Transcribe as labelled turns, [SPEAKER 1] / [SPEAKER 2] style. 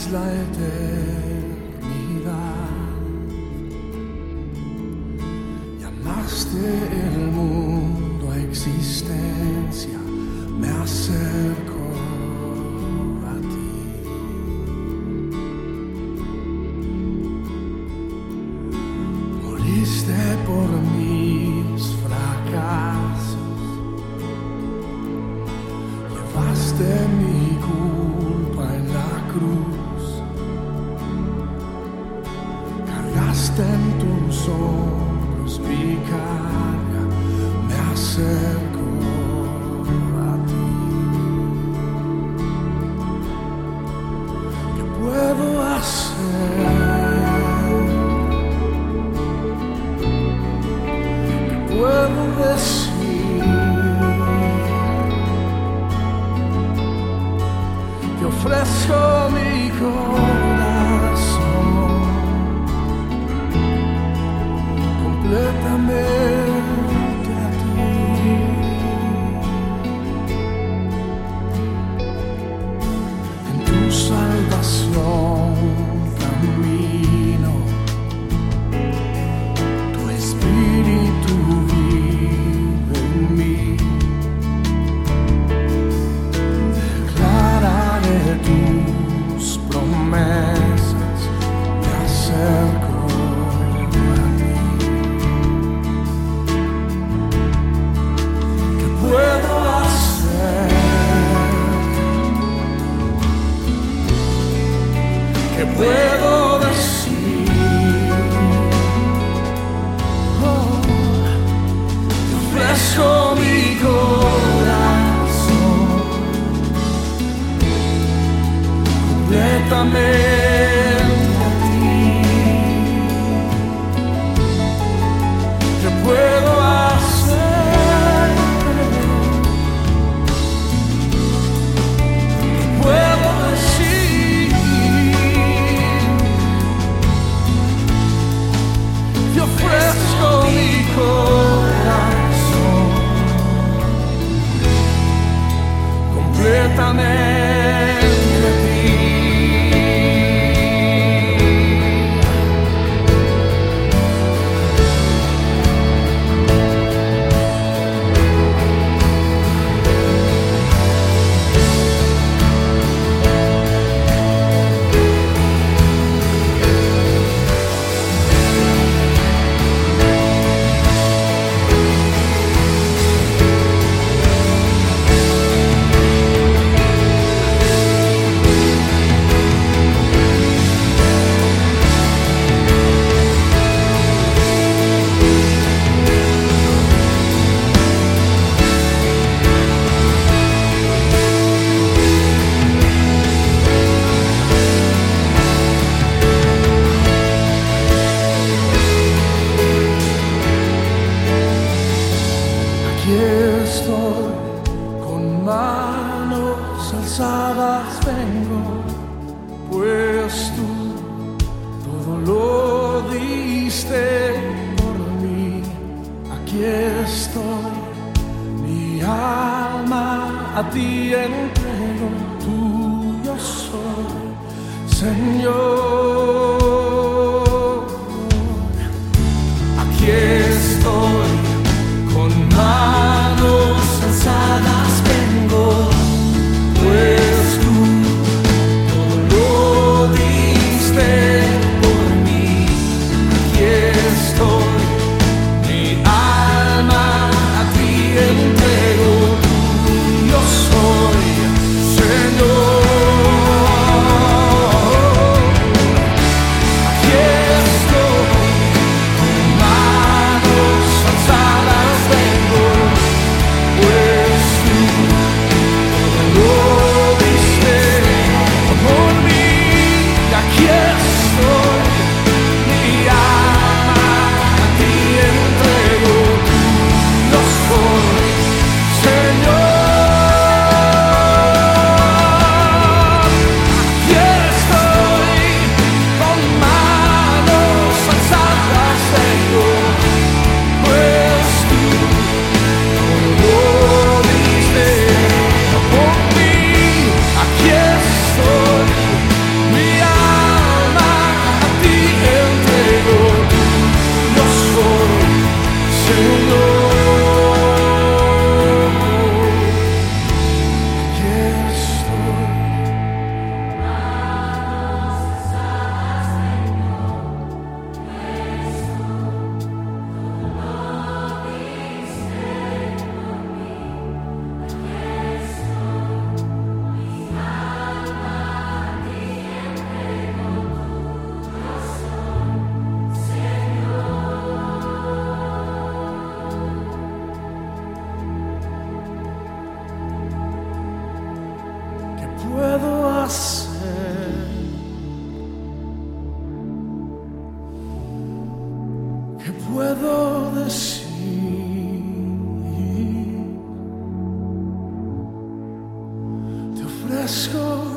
[SPEAKER 1] es la eternidad. Llamaste el mundo a existencia, me acerco a ti. Moriste por mis fracasos, llevaste mi culpa cargaste en tus hombros mi carga, me acerco a ti. ¿Qué puedo hacer? ¿Qué puedo decir? Te ofrezco mi corazón planeta é meu. amei. Con manos alzadas vengo, pues tú todo lo diste por mí. Aquí estoy, mi alma a ti entrego, tuyo soy, Señor. Puedo hacer? ¿Qué puedo decir? Te ofrezco